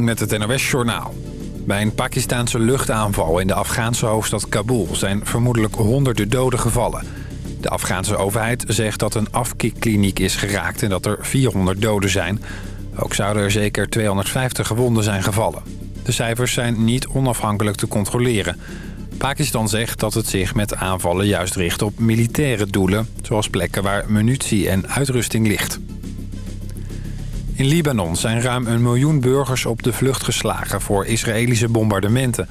Met het NOS Journaal. Bij een Pakistaanse luchtaanval in de Afghaanse hoofdstad Kabul... zijn vermoedelijk honderden doden gevallen. De Afghaanse overheid zegt dat een afkikkliniek is geraakt... en dat er 400 doden zijn. Ook zouden er zeker 250 gewonden zijn gevallen. De cijfers zijn niet onafhankelijk te controleren. Pakistan zegt dat het zich met aanvallen juist richt op militaire doelen... zoals plekken waar munitie en uitrusting ligt. In Libanon zijn ruim een miljoen burgers op de vlucht geslagen voor Israëlische bombardementen.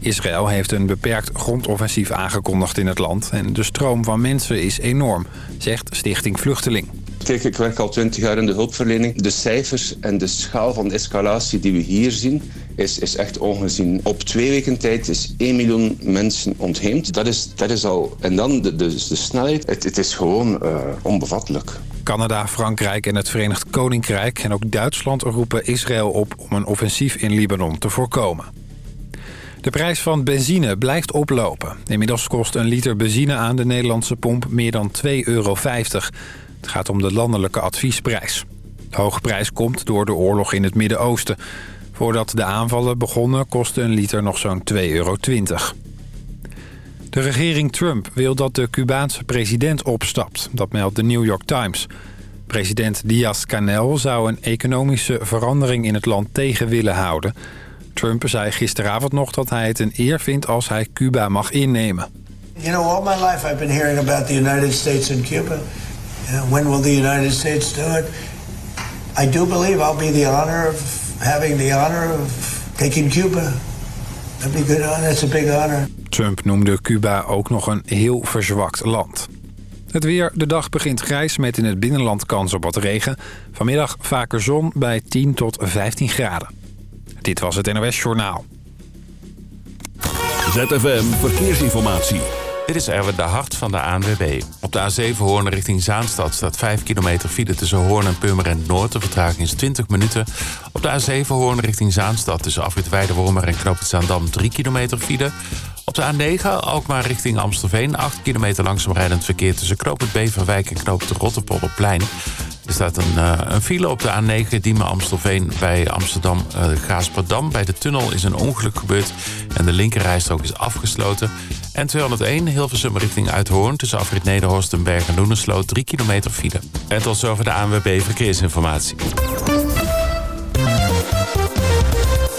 Israël heeft een beperkt grondoffensief aangekondigd in het land... en de stroom van mensen is enorm, zegt Stichting Vluchteling. Kijk, ik werk al twintig jaar in de hulpverlening. De cijfers en de schaal van de escalatie die we hier zien is, is echt ongezien. Op twee weken tijd is 1 miljoen mensen ontheemd. Dat is, dat is al... En dan de, de, snelheid, het, is gewoon uh, onbevattelijk. Canada, Frankrijk en het Verenigd Koninkrijk en ook Duitsland roepen Israël op om een offensief in Libanon te voorkomen. De prijs van benzine blijft oplopen. Inmiddels kost een liter benzine aan de Nederlandse pomp meer dan 2,50 euro. Het gaat om de landelijke adviesprijs. De hoge prijs komt door de oorlog in het Midden-Oosten. Voordat de aanvallen begonnen kostte een liter nog zo'n 2,20 euro. De regering Trump wil dat de Cubaanse president opstapt. Dat meldt de New York Times. President Diaz-Canel zou een economische verandering in het land tegen willen houden. Trump zei gisteravond nog dat hij het een eer vindt als hij Cuba mag innemen. You know, all my life I've been hearing about the United States and Cuba. when will the United States do it? I do believe I'll be the honor of having the honor of taking Cuba. That'd be good. That's a big honor. Trump noemde Cuba ook nog een heel verzwakt land. Het weer, de dag begint grijs met in het binnenland kans op wat regen. Vanmiddag vaker zon bij 10 tot 15 graden. Dit was het NOS Journaal. ZFM Verkeersinformatie. Dit is Erwin de Hart van de ANWB. Op de A7 Hoorn richting Zaanstad staat 5 kilometer file tussen Hoorn en Purmerend Noord. De vertraging is 20 minuten. Op de A7 Hoorn richting Zaanstad tussen Afrit Weidewormer en Knoop Zaandam 3 kilometer file. Op de A9 Alkmaar richting Amstelveen. 8 kilometer langzaam rijdend verkeer tussen Knoop Beverwijk en Knoop het Rotterpolderplein. Er staat een, uh, een file op de A9 Diemen Amstelveen bij Amsterdam uh, Gaasperdam. Bij de tunnel is een ongeluk gebeurd en de linkerrijstrook is afgesloten. En 201 Hilversum richting Uithoorn tussen Afrit Nederhorst en Bergen Loenersloot 3 kilometer file. En tot zover de ANWB Verkeersinformatie.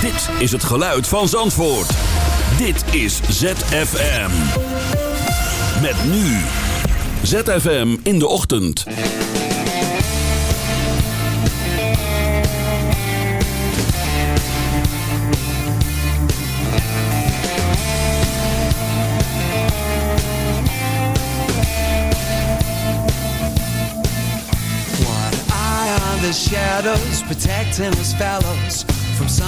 Dit is het geluid van Zandvoort. Dit is ZFM. Met nu. ZFM in de ochtend. the shadows protecting his fellows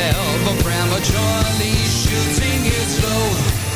fell, but prematurely shooting is low.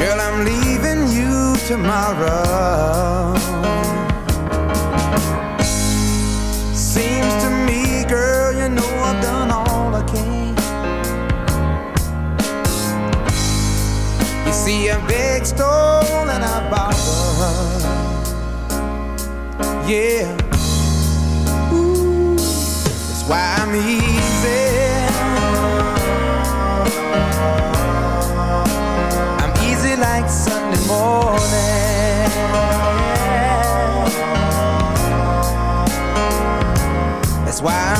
Girl, I'm leaving you tomorrow. Seems to me, girl, you know I've done all I can. You see, I big stole and I borrowed. Yeah. Ooh, that's why I'm here why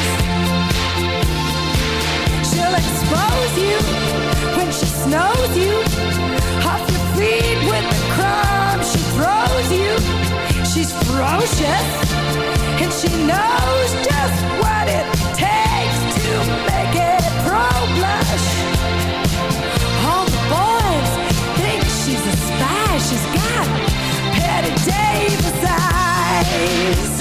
Expose you when she snows you off your feet with the crumbs she throws you. She's ferocious and she knows just what it takes to make it pro blush. All the boys think she's a spy. She's got Patty Davis eyes.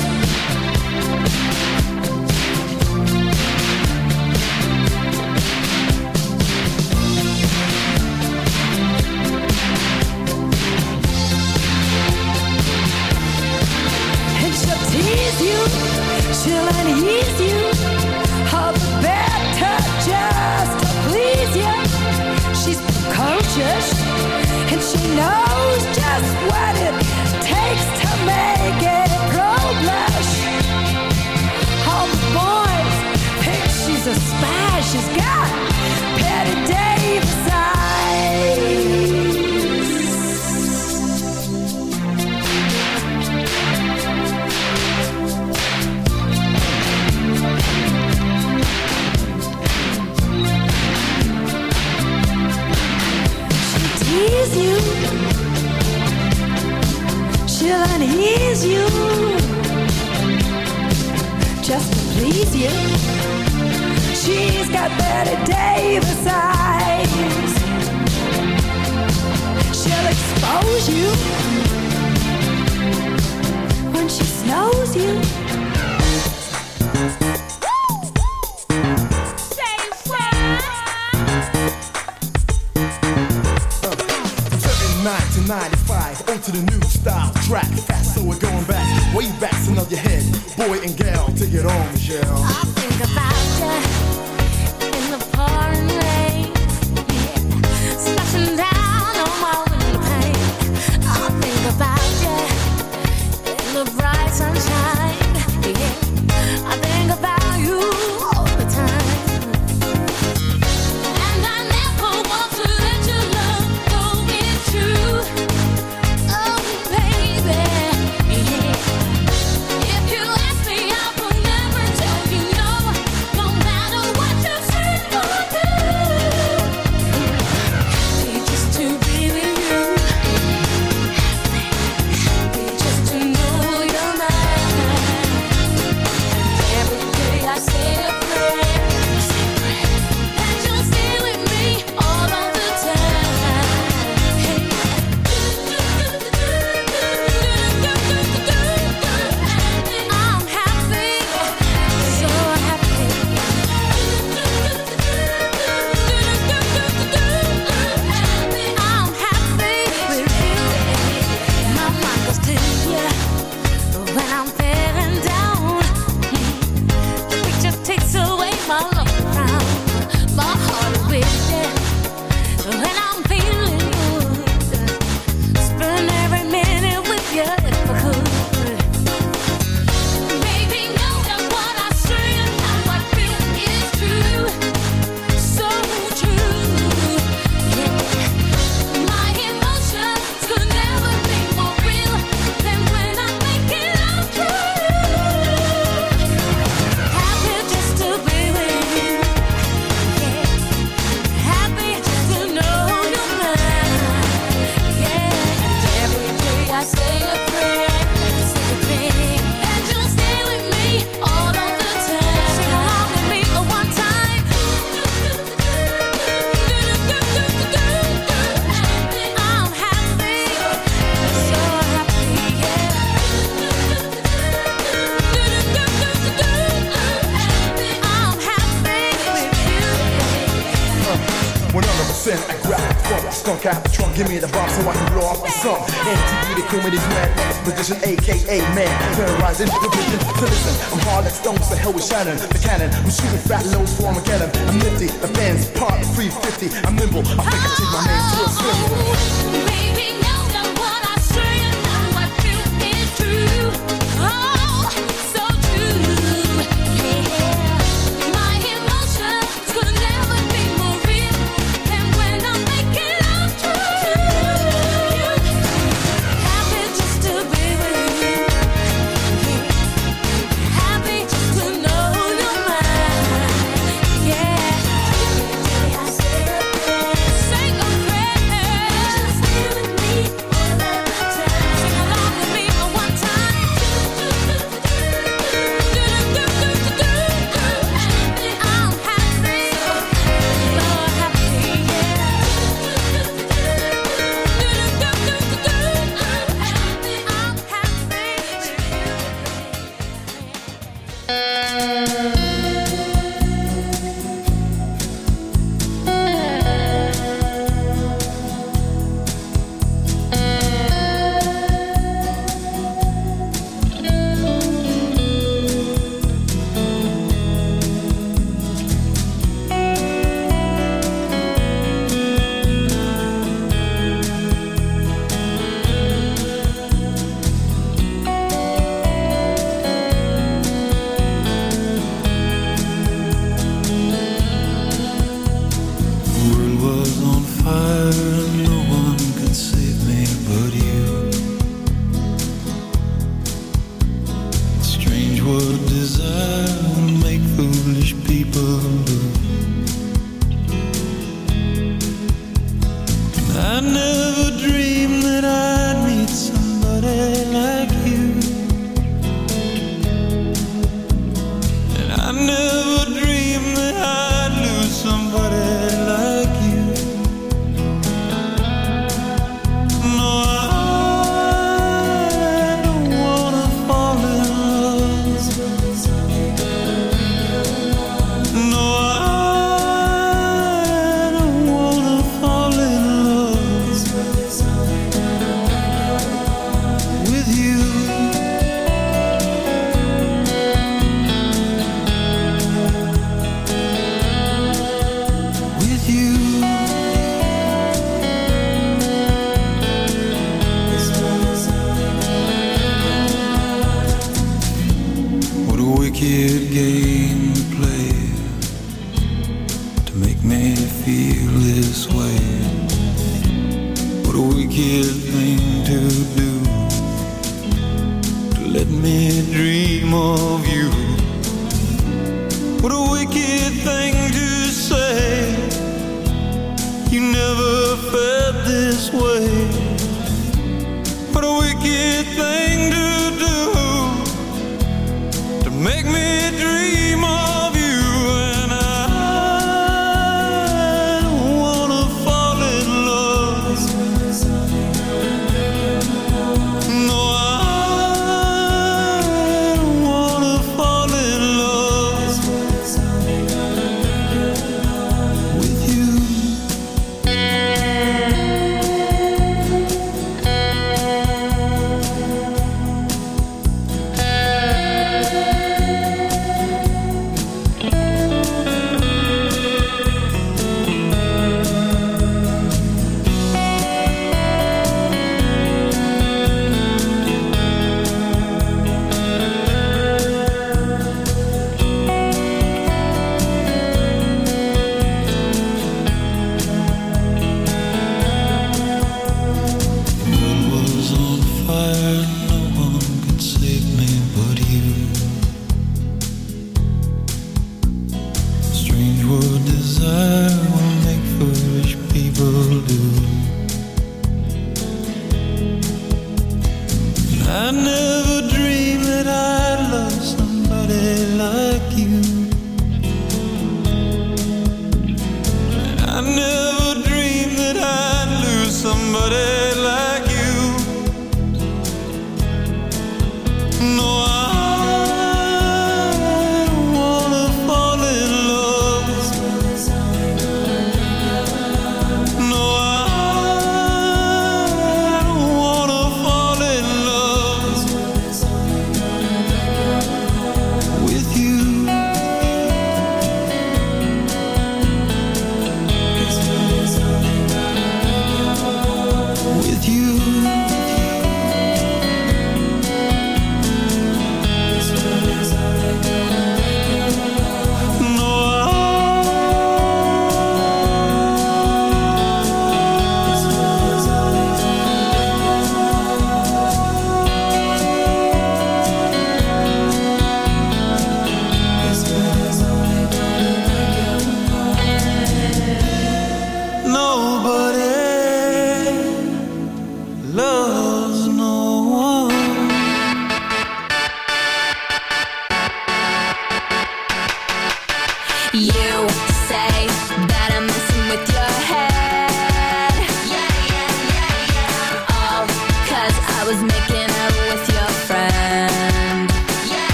She'll unease you, all the to please you. She's and she knows just what it takes to make. All the boys she's a spy. She's got She's got Bette Davis eyes. She'll expose you. When she snows you. 95, onto the new style track. Fast, so we're going back, way back, so nod your head. Boy and gal, take it on, Michelle. I think about you in the pouring rain, yeah, splashing down on my window pane. I think about you in the bright sunshine, Park 350. I'm nimble. I think I take my name to a oh, funeral.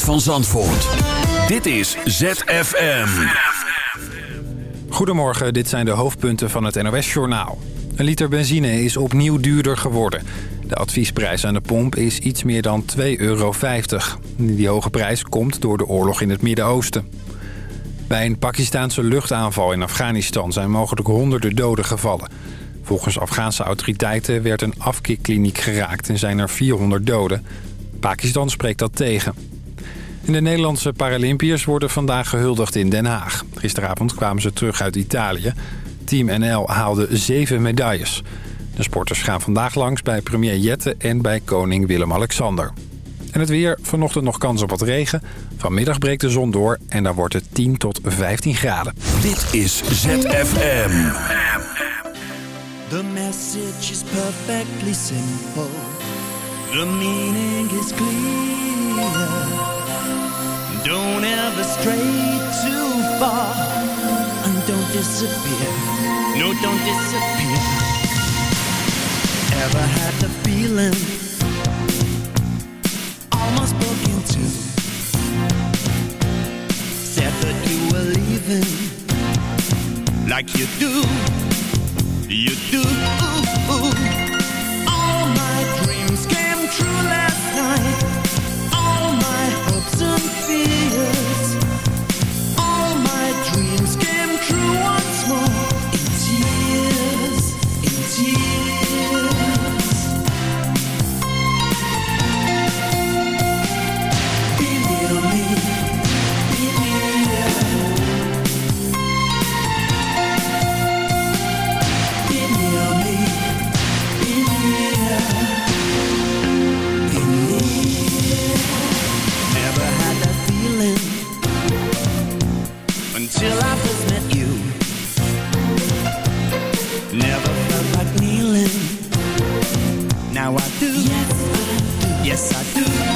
Van Zandvoort. Dit is ZFM. Goedemorgen, dit zijn de hoofdpunten van het NOS-journaal. Een liter benzine is opnieuw duurder geworden. De adviesprijs aan de pomp is iets meer dan 2,50 euro. Die hoge prijs komt door de oorlog in het Midden-Oosten. Bij een Pakistaanse luchtaanval in Afghanistan zijn mogelijk honderden doden gevallen. Volgens Afghaanse autoriteiten werd een afkikkliniek geraakt en zijn er 400 doden. Pakistan spreekt dat tegen. En de Nederlandse Paralympiërs worden vandaag gehuldigd in Den Haag. Gisteravond kwamen ze terug uit Italië. Team NL haalde zeven medailles. De sporters gaan vandaag langs bij premier Jette en bij koning Willem-Alexander. En het weer, vanochtend nog kans op wat regen. Vanmiddag breekt de zon door en dan wordt het 10 tot 15 graden. Dit is ZFM. The message is perfectly simple. The meaning is clear. Don't ever stray too far. And don't disappear. No, don't disappear. Ever had the feeling almost broke into? Said that you were leaving like you do. You do. All my dreams came true feel met you. Never felt like kneeling. Now I do. Yes, I do, yes, I do.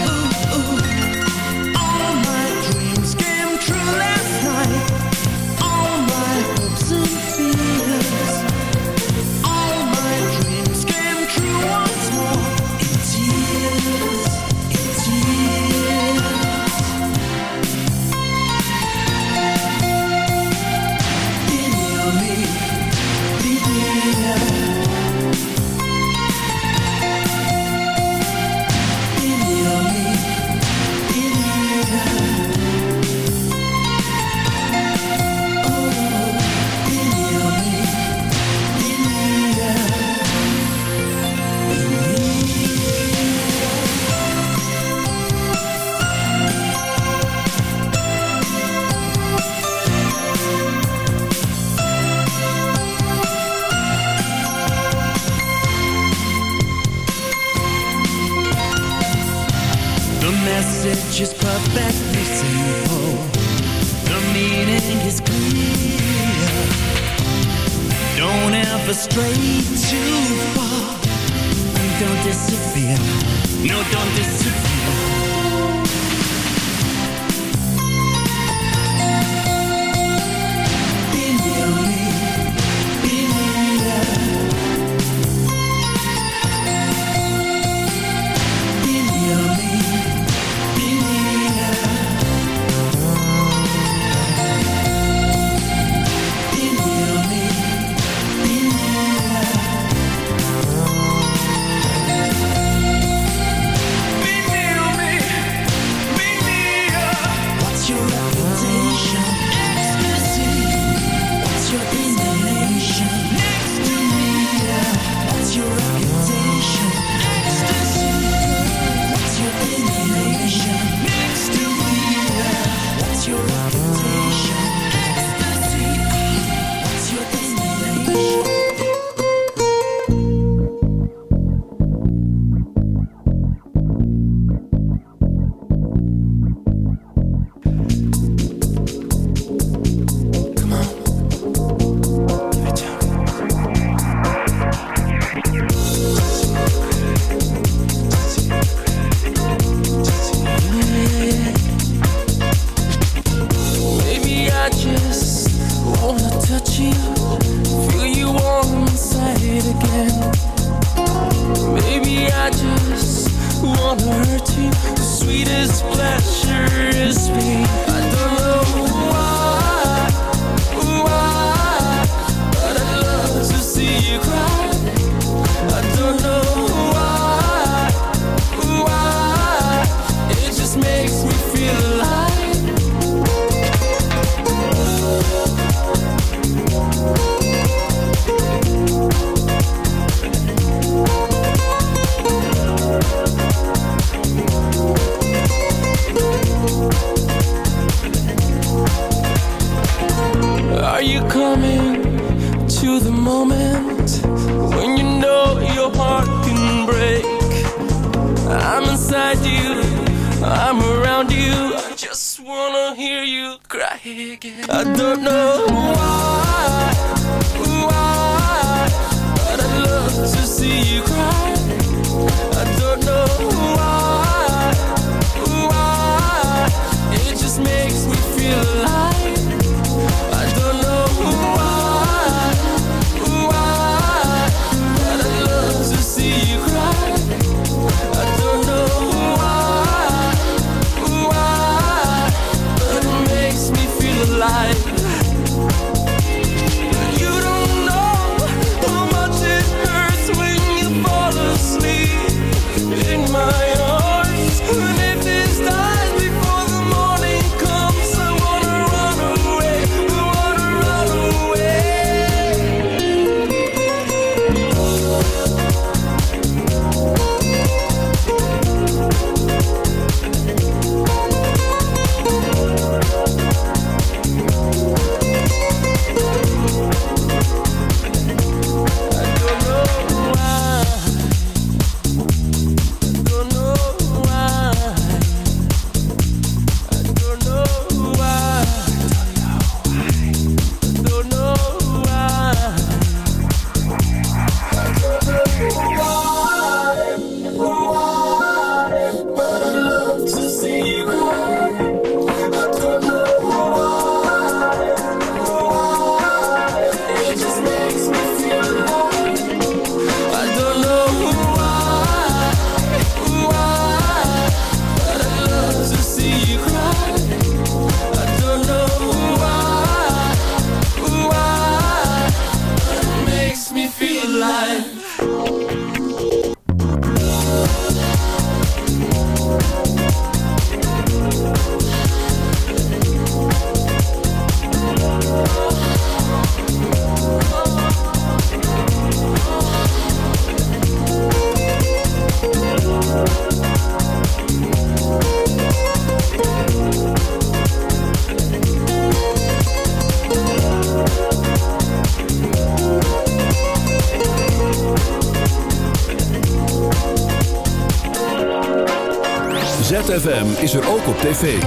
Tv.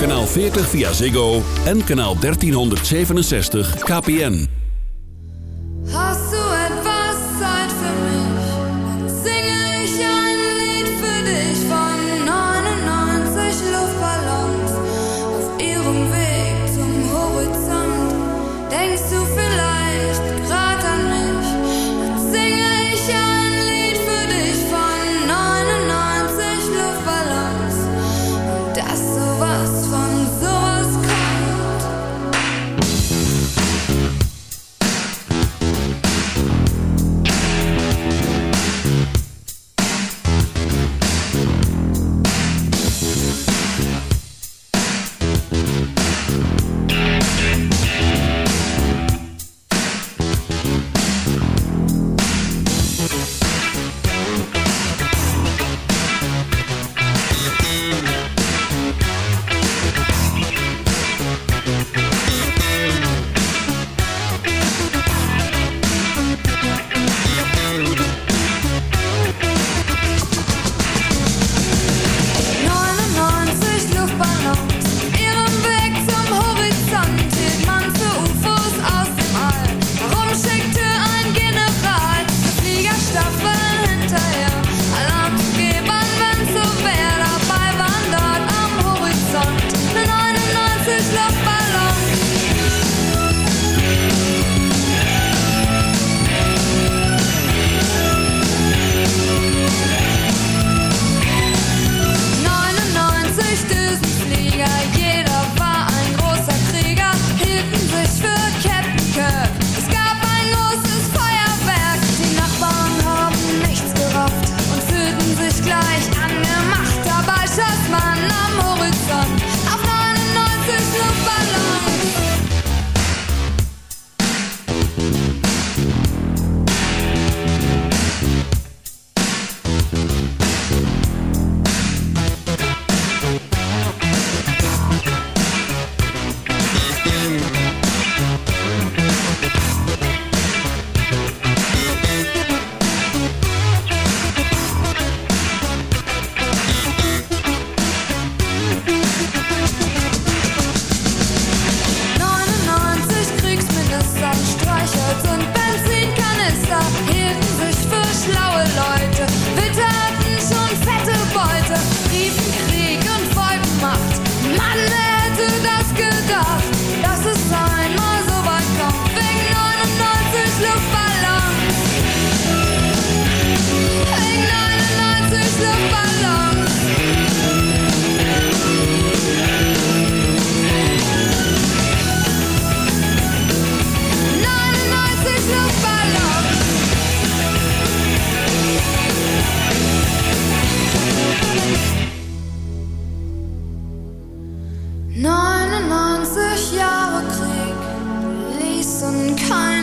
Kanaal 40 via Ziggo en kanaal 1367 KPN.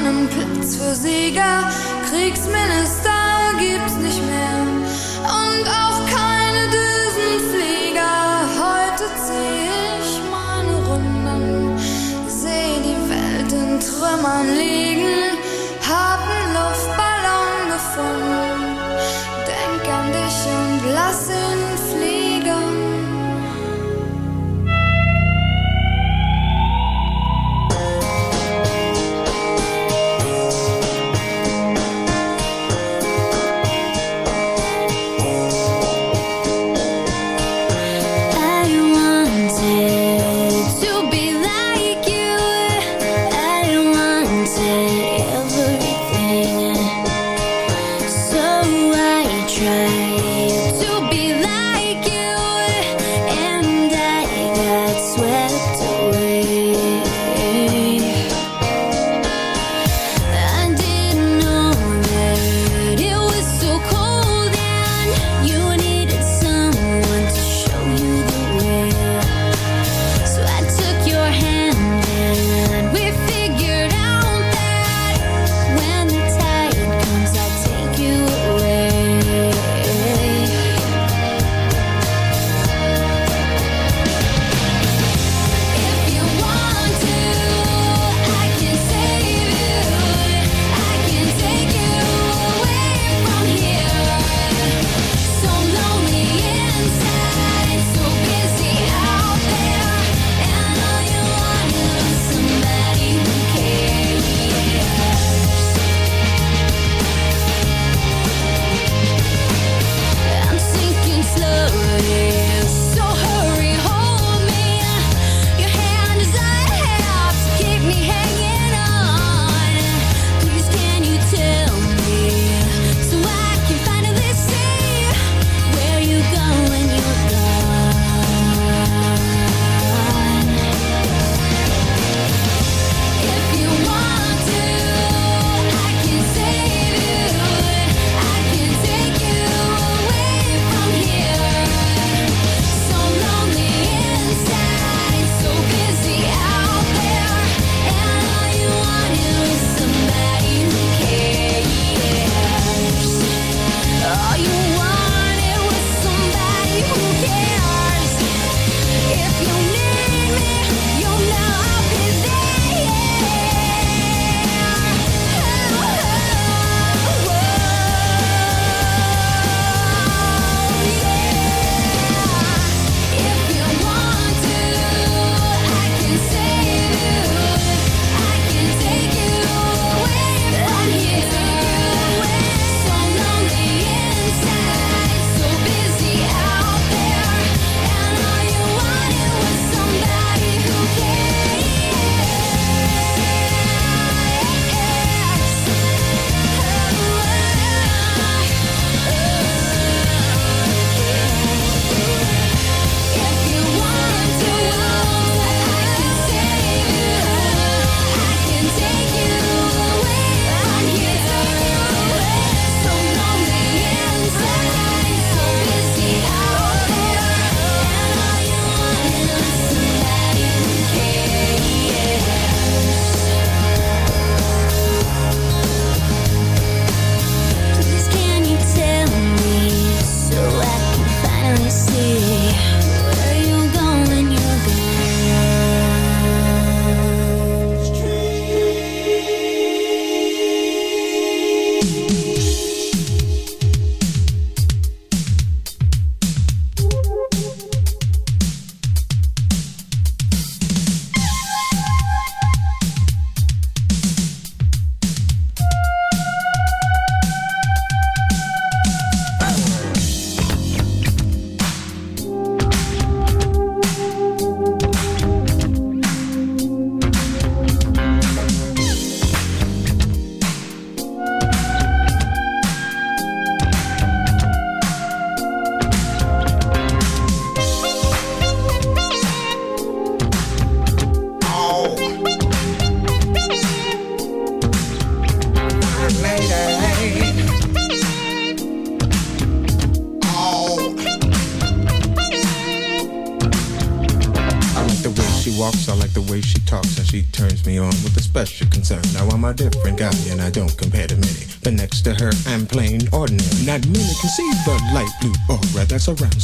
Für Sieger. Kriegsminister gibt's nicht mehr und auch keine Düsenflieger. Heute zieh ich meine Runden, seh die Welt in Trümmern liegen, hab einen Luftballon gefunden. Denk an dich und lass ihn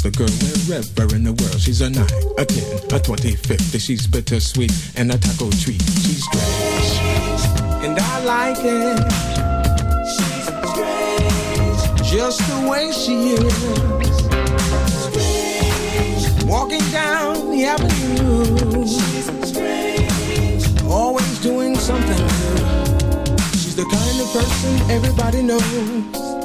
the girl wherever in the world. She's a nine, a ten, a twenty, fifty. She's bittersweet and a taco treat. She's strange, and I like it. She's strange, just the way she is. Strange. Walking down the avenue. She's strange. Always doing something new. She's the kind of person everybody knows.